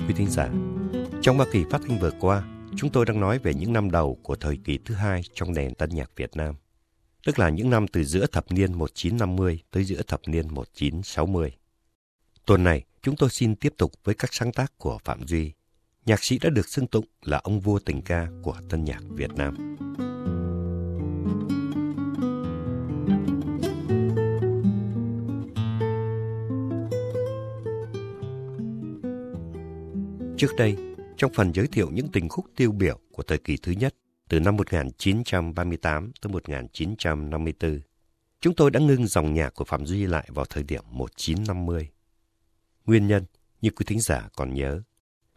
Thưa quý thính giả, trong ba kỳ phát thanh vừa qua, chúng tôi đang nói về những năm đầu của thời kỳ thứ hai trong nền tân nhạc Việt Nam, tức là những năm từ giữa thập niên 1950 tới giữa thập niên 1960. Tuần này, chúng tôi xin tiếp tục với các sáng tác của Phạm Duy, nhạc sĩ đã được xưng tụng là ông vua tình ca của tân nhạc Việt Nam. Trước đây, trong phần giới thiệu những tình khúc tiêu biểu của thời kỳ thứ nhất, từ năm 1938 tới 1954, chúng tôi đã ngưng dòng nhạc của Phạm Duy lại vào thời điểm 1950. Nguyên nhân, như quý thính giả còn nhớ,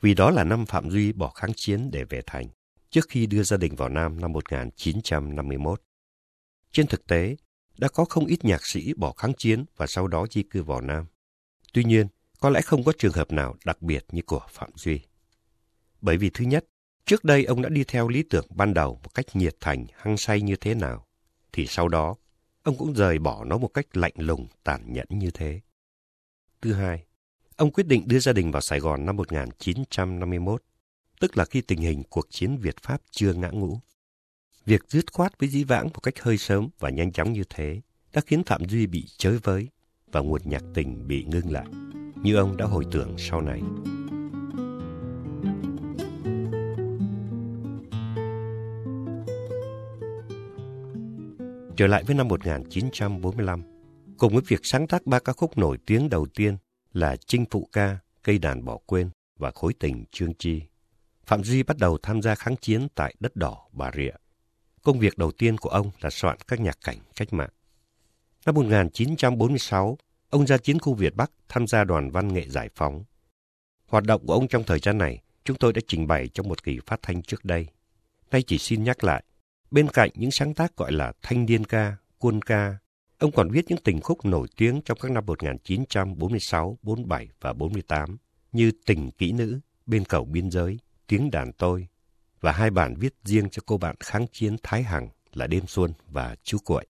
vì đó là năm Phạm Duy bỏ kháng chiến để về thành, trước khi đưa gia đình vào Nam năm 1951. Trên thực tế, đã có không ít nhạc sĩ bỏ kháng chiến và sau đó di cư vào Nam. Tuy nhiên, có lẽ không có trường hợp nào đặc biệt như của Phạm Duy. Bởi vì thứ nhất, trước đây ông đã đi theo lý tưởng ban đầu một cách nhiệt thành, hăng say như thế nào, thì sau đó, ông cũng rời bỏ nó một cách lạnh lùng, tàn nhẫn như thế. Thứ hai, ông quyết định đưa gia đình vào Sài Gòn năm 1951, tức là khi tình hình cuộc chiến Việt-Pháp chưa ngã ngũ. Việc dứt khoát với dĩ vãng một cách hơi sớm và nhanh chóng như thế đã khiến Phạm Duy bị chới với và nguồn nhạc tình bị ngưng lại như ông đã hồi tưởng sau này. Trở lại với năm 1945, cùng với việc sáng tác ba ca khúc nổi tiếng đầu tiên là Chinh Phụ Ca, Cây Đàn Bỏ Quên và Khối Tình Trương Chi, Phạm Duy bắt đầu tham gia kháng chiến tại đất đỏ Bà Rịa. Công việc đầu tiên của ông là soạn các nhạc cảnh cách mạng. Năm 1946, Ông ra chiến khu Việt Bắc tham gia đoàn văn nghệ giải phóng. Hoạt động của ông trong thời gian này chúng tôi đã trình bày trong một kỳ phát thanh trước đây. Nay chỉ xin nhắc lại, bên cạnh những sáng tác gọi là thanh niên ca, quân ca, ông còn viết những tình khúc nổi tiếng trong các năm 1946, 47 và 48 như Tình kỹ nữ, Bên cầu biên giới, Tiếng đàn tôi và hai bản viết riêng cho cô bạn kháng chiến Thái Hằng là Đêm Xuân và Chú Cuội.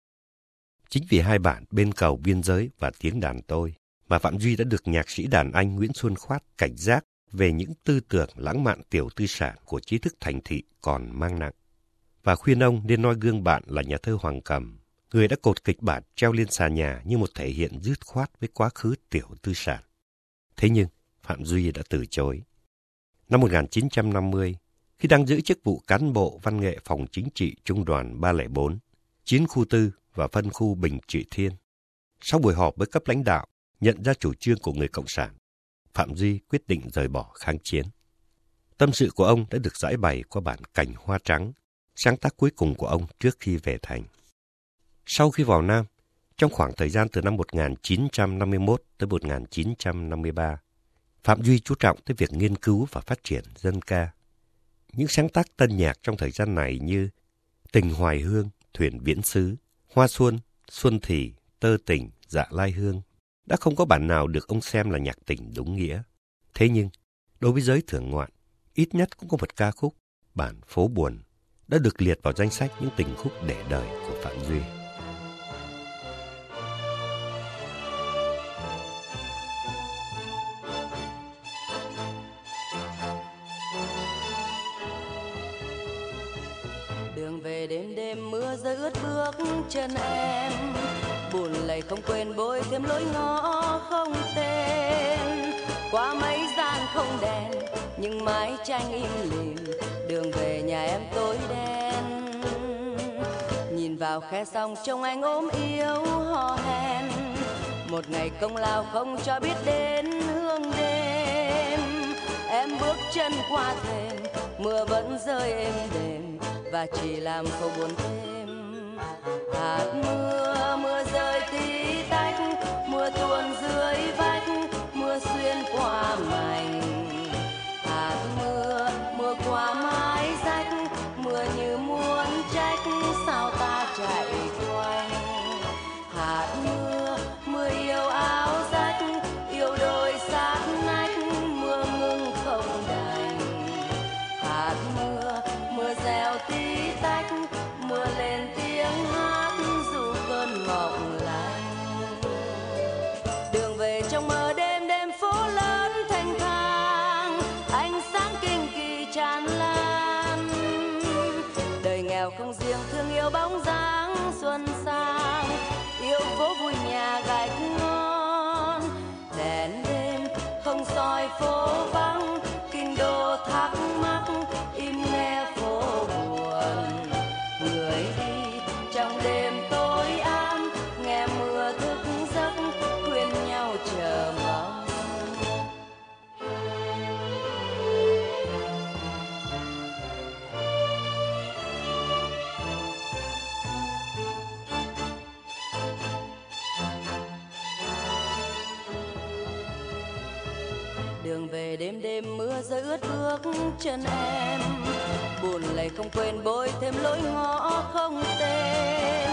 Chính vì hai bản Bên cầu biên giới và Tiếng đàn tôi mà Phạm Duy đã được nhạc sĩ đàn anh Nguyễn Xuân Khoát cảnh giác về những tư tưởng lãng mạn tiểu tư sản của trí thức thành thị còn mang nặng. Và khuyên ông nên noi gương bạn là nhà thơ Hoàng Cầm, người đã cột kịch bản treo lên xà nhà như một thể hiện dứt khoát với quá khứ tiểu tư sản. Thế nhưng, Phạm Duy đã từ chối. Năm 1950, khi đang giữ chức vụ cán bộ văn nghệ phòng chính trị trung đoàn 304, chiến khu tư và phân khu Bình Trị Thiên. Sau buổi họp với cấp lãnh đạo, nhận ra chủ trương của người Cộng sản, Phạm Duy quyết định rời bỏ kháng chiến. Tâm sự của ông đã được giải bày qua bản Cảnh Hoa Trắng, sáng tác cuối cùng của ông trước khi về thành. Sau khi vào Nam, trong khoảng thời gian từ năm 1951 tới 1953, Phạm Duy chú trọng tới việc nghiên cứu và phát triển dân ca. Những sáng tác tân nhạc trong thời gian này như Tình Hoài Hương, Thuyền Viễn Sứ, Hoa Xuân, Xuân Thị, Tơ Tỉnh, Dạ Lai Hương đã không có bản nào được ông xem là nhạc tình đúng nghĩa. Thế nhưng, đối với giới thưởng ngoạn, ít nhất cũng có một ca khúc, bản Phố Buồn, đã được liệt vào danh sách những tình khúc để đời của Phạm Duy. Đêm đêm mưa rơi ướt bước chân em. Buồn lầy không quên bôi thêm lối ngõ không tên. Qua mấy gian không đèn, nhưng mái tranh im lìm, đường về nhà em tối đen. Nhìn vào khe sông trông anh ốm yếu hò hẹn một ngày công lao không cho biết đến hương đêm. Em bước chân qua thềm, mưa vẫn rơi êm đềm và chỉ làm khâu buồn thêm. Hạt mưa mưa rơi tí tách. Mưa tuôn dưới vách. Mưa xuyên qua mảnh. Hạt mưa mưa qua mảnh. Ướt bước chân em. Buồn lầy không quên bôi thêm lối ngõ không tên.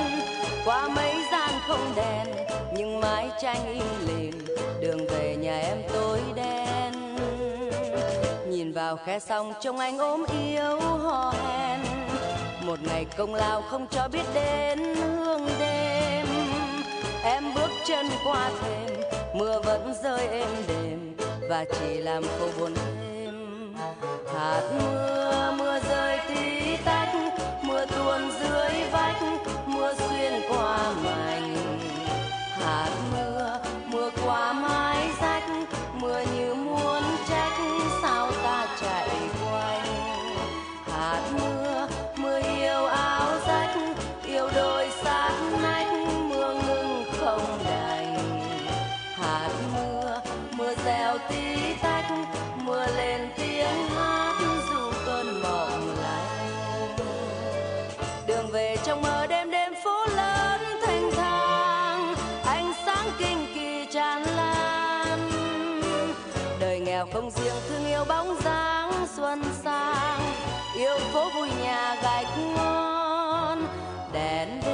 Qua mấy gian không đèn, nhưng mái tranh im lìm. Đường về nhà em tối đen. Nhìn vào khe sông trông anh ốm yếu hò hẹn một ngày công lao không cho biết đến hương đêm. Em bước chân qua thềm, mưa vẫn rơi êm đềm. Và chỉ làm cô buồn thêm hạt mưa mưa rơi nghèo không riêng, thương yêu bóng dáng xuân sang. Yêu phố vui nhà gạch ngon đèn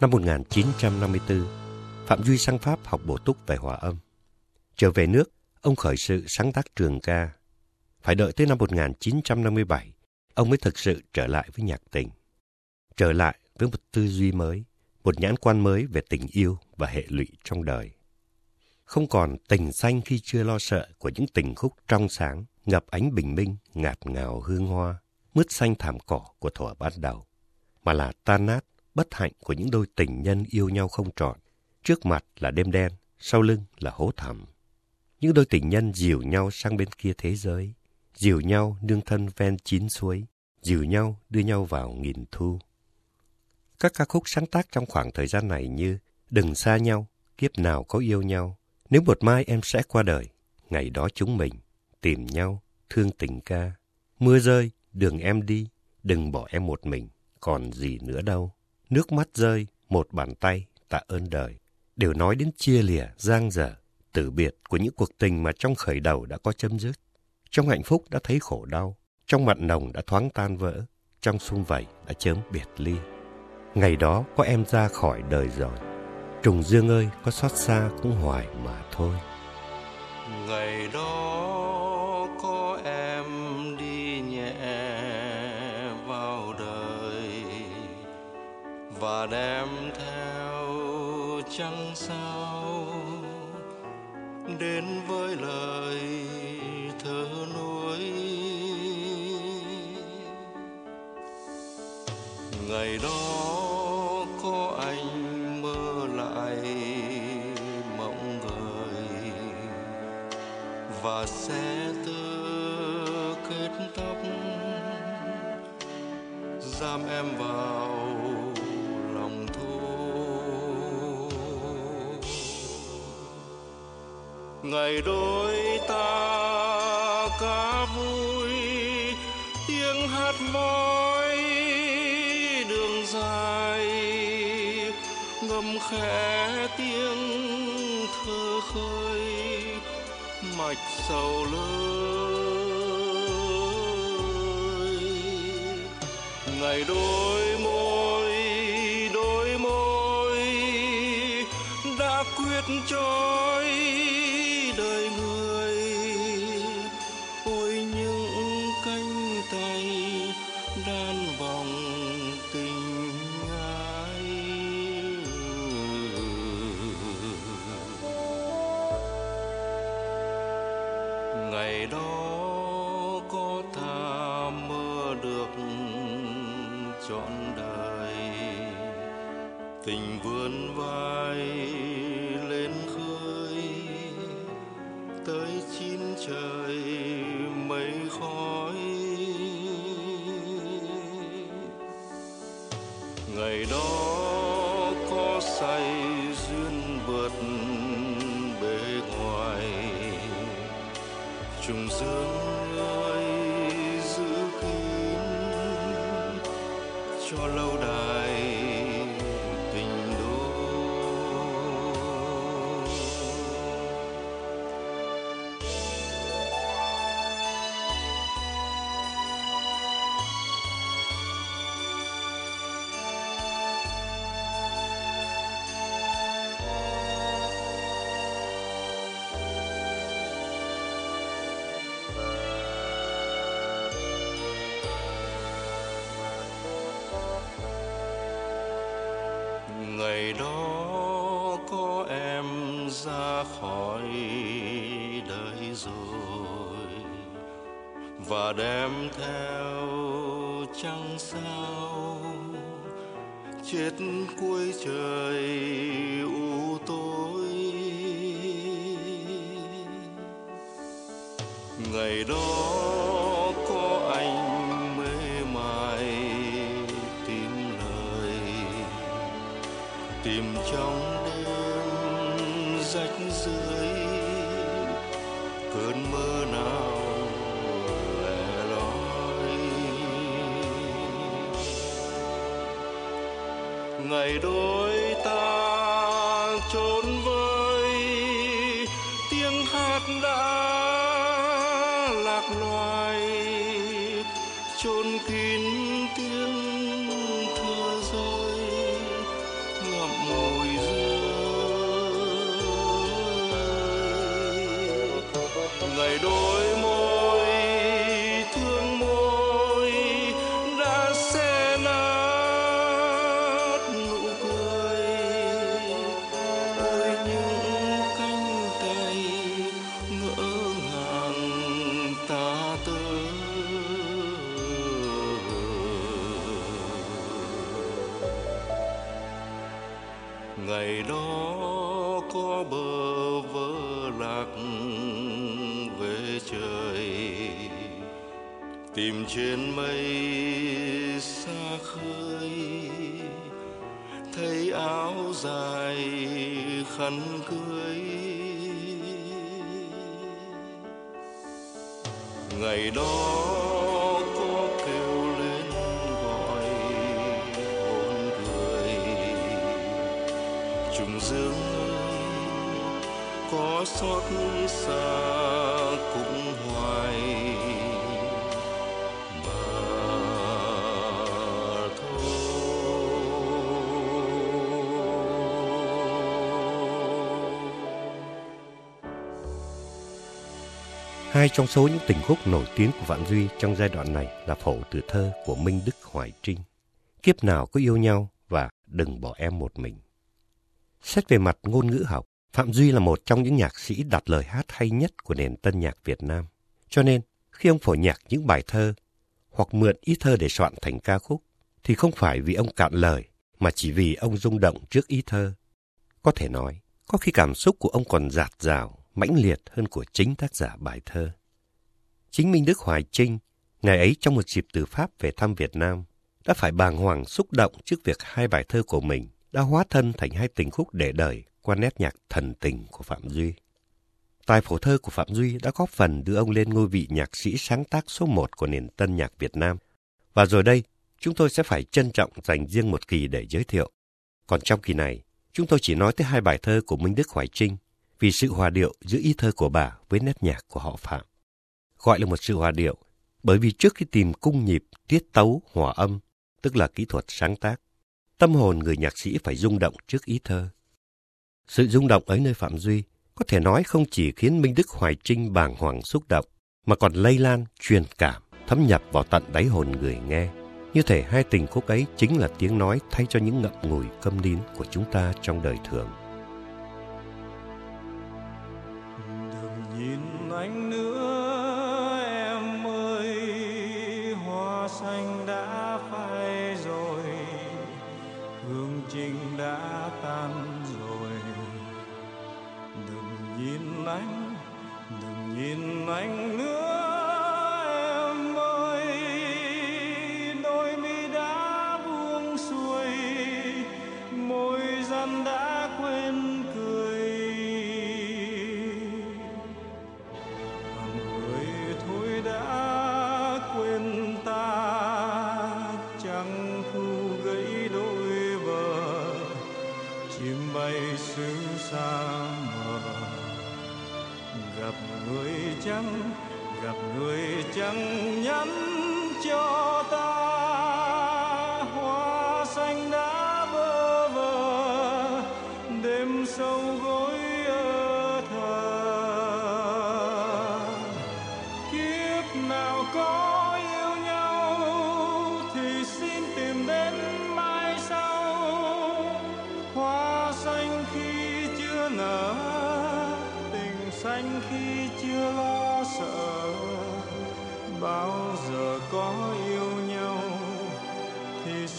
Năm 1954, Phạm Duy sang Pháp học bổ túc về hòa âm. Trở về nước, ông khởi sự sáng tác trường ca. Phải đợi tới năm 1957, ông mới thực sự trở lại với nhạc tình. Trở lại với một tư duy mới, một nhãn quan mới về tình yêu và hệ lụy trong đời. Không còn tình xanh khi chưa lo sợ của những tình khúc trong sáng, ngập ánh bình minh, ngạt ngào hương hoa, mướt xanh thảm cỏ của thuở ban đầu, mà là tan nát, bất hạnh của những đôi tình nhân yêu nhau không trọn. Trước mặt là đêm đen, sau lưng là hố thẳm. Những đôi tình nhân dìu nhau sang bên kia thế giới, dìu nhau nương thân ven chín suối, dìu nhau đưa nhau vào nghìn thu. Các ca khúc sáng tác trong khoảng thời gian này như Đừng xa nhau, kiếp nào có yêu nhau, Nếu một mai em sẽ qua đời, ngày đó chúng mình tìm nhau, thương tình ca. Mưa rơi, đường em đi, đừng bỏ em một mình, còn gì nữa đâu. Nước mắt rơi, một bàn tay, tạ ơn đời. Đều nói đến chia lìa, giang dở, tử biệt của những cuộc tình mà trong khởi đầu đã có chấm dứt. Trong hạnh phúc đã thấy khổ đau, trong mặn nồng đã thoáng tan vỡ, trong sung vầy đã chớm biệt ly. Ngày đó có em ra khỏi đời rồi, trùng dương ơi có xót xa cũng hoài mà thôi. ngày đó và đem theo trăng sao đến với lời thơ nuối. Ngày đó có anh mơ lại mộng người và sẽ tơ kết tóc, giam em vào ngày đôi ta ca vui, tiếng hát mỏi đường dài, ngâm khẽ tiếng thơ khơi, mạch sầu lơi ngày đôi chết cuối trời u tối. Ngày đó có anh mê mải tìm lời, tìm trong đêm rách rưới cơn mơ nào ngày đôi ta. Ngày đó có kêu lên gọi hồn người. Trùng dương có xót xa cũng hoài. Hai trong số những tình khúc nổi tiếng của Vạn Duy trong giai đoạn này là phổ từ thơ của Minh Đức Hoài Trinh. Kiếp nào có yêu nhau và đừng bỏ em một mình. Xét về mặt ngôn ngữ học, Phạm Duy là một trong những nhạc sĩ đặt lời hát hay nhất của nền tân nhạc Việt Nam. Cho nên, khi ông phổ nhạc những bài thơ hoặc mượn ý thơ để soạn thành ca khúc, thì không phải vì ông cạn lời, mà chỉ vì ông rung động trước ý thơ. Có thể nói, có khi cảm xúc của ông còn dạt dào, mãnh liệt hơn của chính tác giả bài thơ. Chính Minh Đức Hoài Trinh, ngày ấy trong một dịp từ Pháp về thăm Việt Nam, đã phải bàng hoàng xúc động trước việc hai bài thơ của mình đã hóa thân thành hai tình khúc để đời qua nét nhạc thần tình của Phạm Duy. Tài phổ thơ của Phạm Duy đã góp phần đưa ông lên ngôi vị nhạc sĩ sáng tác số một của nền tân nhạc Việt Nam. Và rồi đây, chúng tôi sẽ phải trân trọng dành riêng một kỳ để giới thiệu. Còn trong kỳ này, chúng tôi chỉ nói tới hai bài thơ của Minh Đức Hoài Trinh vì sự hòa điệu giữa ý thơ của bà với nét nhạc của họ Phạm. Gọi là một sự hòa điệu bởi vì trước khi tìm cung nhịp, tiết tấu, hòa âm, tức là kỹ thuật sáng tác, tâm hồn người nhạc sĩ phải rung động trước ý thơ. Sự rung động ấy nơi Phạm Duy có thể nói không chỉ khiến Minh Đức Hoài Trinh bàng hoàng xúc động, mà còn lây lan, truyền cảm, thấm nhập vào tận đáy hồn người nghe. Như thể hai tình khúc ấy chính là tiếng nói thay cho những ngậm ngùi câm nín của chúng ta trong đời thường.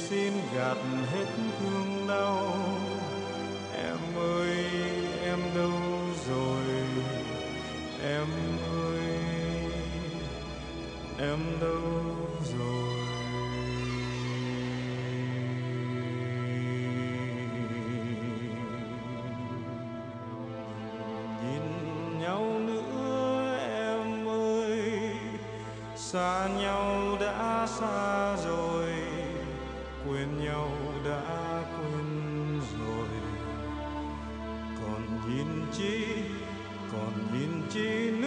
xin gạt hết thương đau. Em ơi, em đâu rồi? Em ơi, em đâu rồi? Nhìn nhau nữa, em ơi, xa nhau đã xa chi còn nhìn chi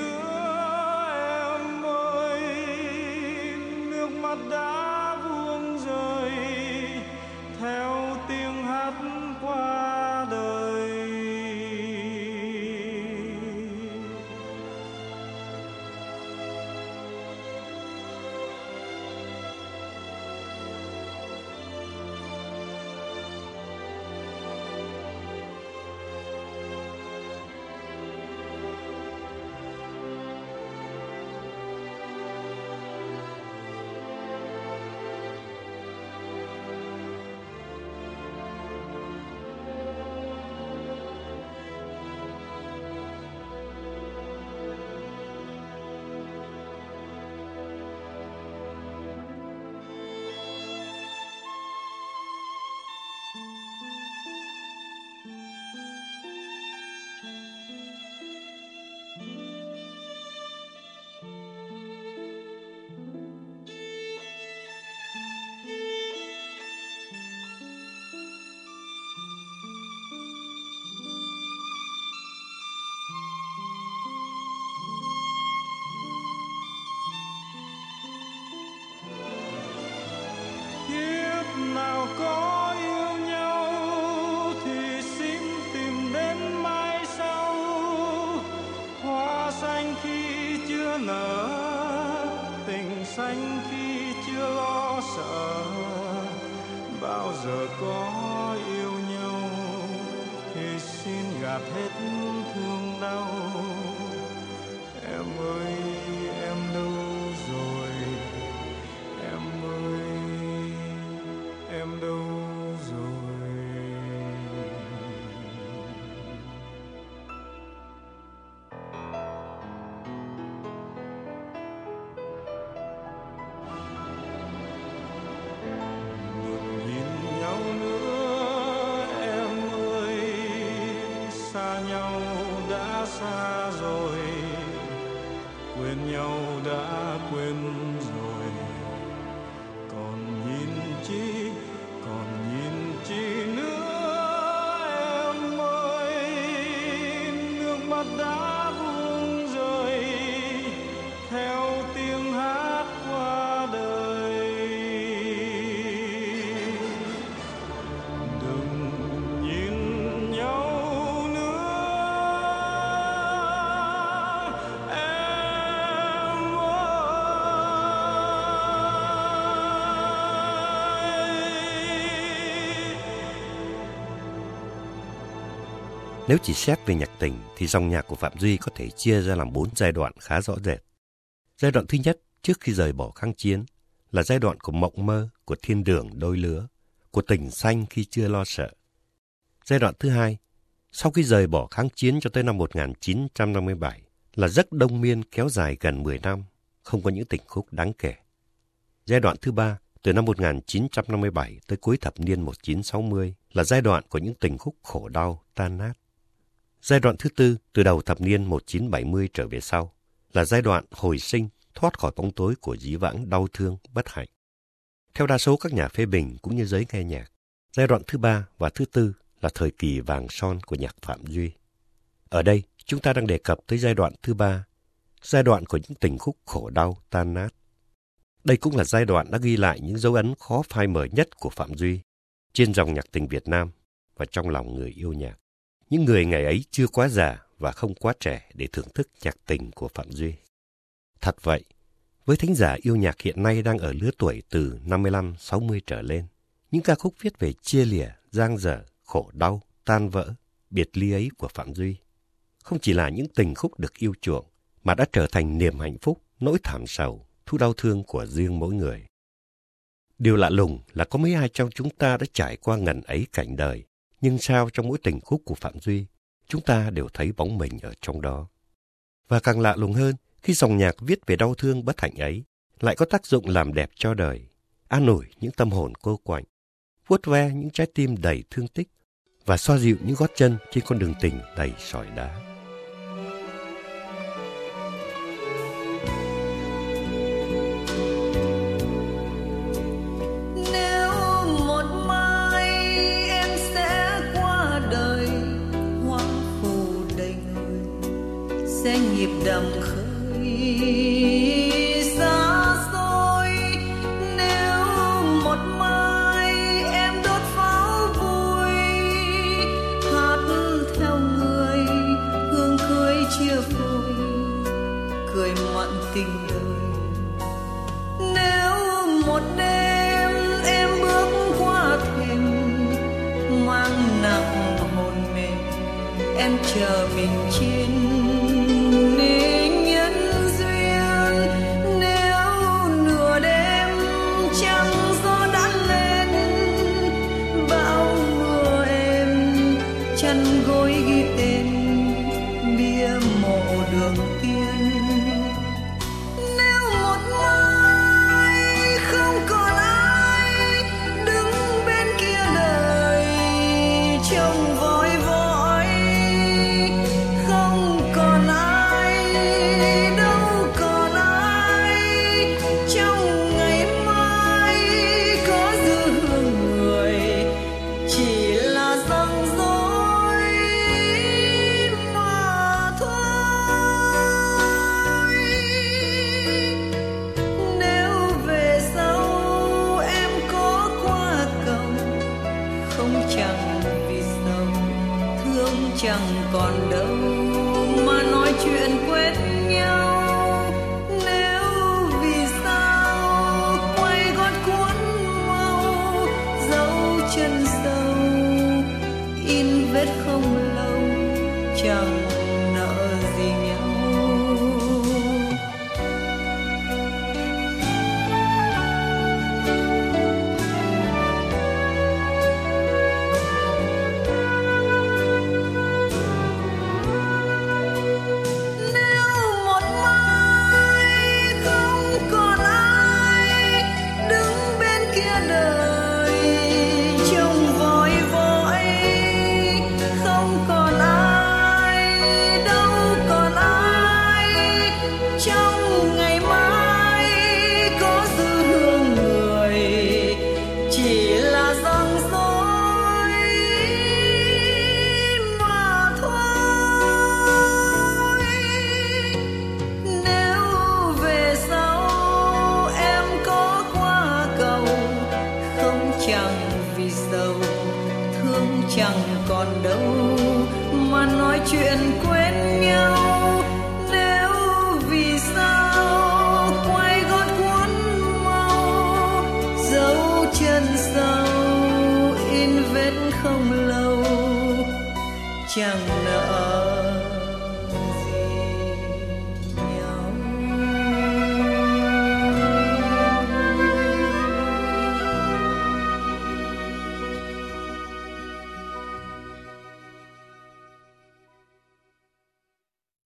Nếu chỉ xét về nhạc tình thì dòng nhạc của Phạm Duy có thể chia ra làm bốn giai đoạn khá rõ rệt. Giai đoạn thứ nhất, trước khi rời bỏ kháng chiến, là giai đoạn của mộng mơ, của thiên đường đôi lứa, của tình xanh khi chưa lo sợ. Giai đoạn thứ hai, sau khi rời bỏ kháng chiến cho tới năm 1957, là rất đông miên kéo dài gần 10 năm, không có những tình khúc đáng kể. Giai đoạn thứ ba, từ năm 1957 tới cuối thập niên 1960 là giai đoạn của những tình khúc khổ đau, tan nát. Giai đoạn thứ tư, từ đầu thập niên 1970 trở về sau, là giai đoạn hồi sinh, thoát khỏi bóng tối của dĩ vãng đau thương, bất hạnh. Theo đa số các nhà phê bình cũng như giới nghe nhạc, giai đoạn thứ ba và thứ tư là thời kỳ vàng son của nhạc Phạm Duy. Ở đây, chúng ta đang đề cập tới giai đoạn thứ ba, giai đoạn của những tình khúc khổ đau, tan nát. Đây cũng là giai đoạn đã ghi lại những dấu ấn khó phai mờ nhất của Phạm Duy trên dòng nhạc tình Việt Nam và trong lòng người yêu nhạc. Những người ngày ấy chưa quá già và không quá trẻ để thưởng thức nhạc tình của Phạm Duy. Thật vậy, với thính giả yêu nhạc hiện nay đang ở lứa tuổi từ 55-60 trở lên, những ca khúc viết về chia lìa, giang dở, khổ đau, tan vỡ, biệt ly ấy của Phạm Duy không chỉ là những tình khúc được yêu chuộng, mà đã trở thành niềm hạnh phúc, nỗi thảm sầu, thu đau thương của riêng mỗi người. Điều lạ lùng là có mấy ai trong chúng ta đã trải qua ngần ấy cảnh đời, nhưng sao trong mỗi tình khúc của Phạm Duy, chúng ta đều thấy bóng mình ở trong đó. Và càng lạ lùng hơn, khi dòng nhạc viết về đau thương bất hạnh ấy, lại có tác dụng làm đẹp cho đời, an ủi những tâm hồn cô quạnh, vuốt ve những trái tim đầy thương tích và xoa dịu những gót chân trên con đường tình đầy sỏi đá. Đầm khơi. Xa xôi, nếu một mai em đốt pháo vui hát theo người, hương khơi chia phôi, cười mặn tình đời. Nếu một đêm em bước qua thềm, mang nặng hồn mềm em chờ mình trên chân sâu in vết không lâu chẳng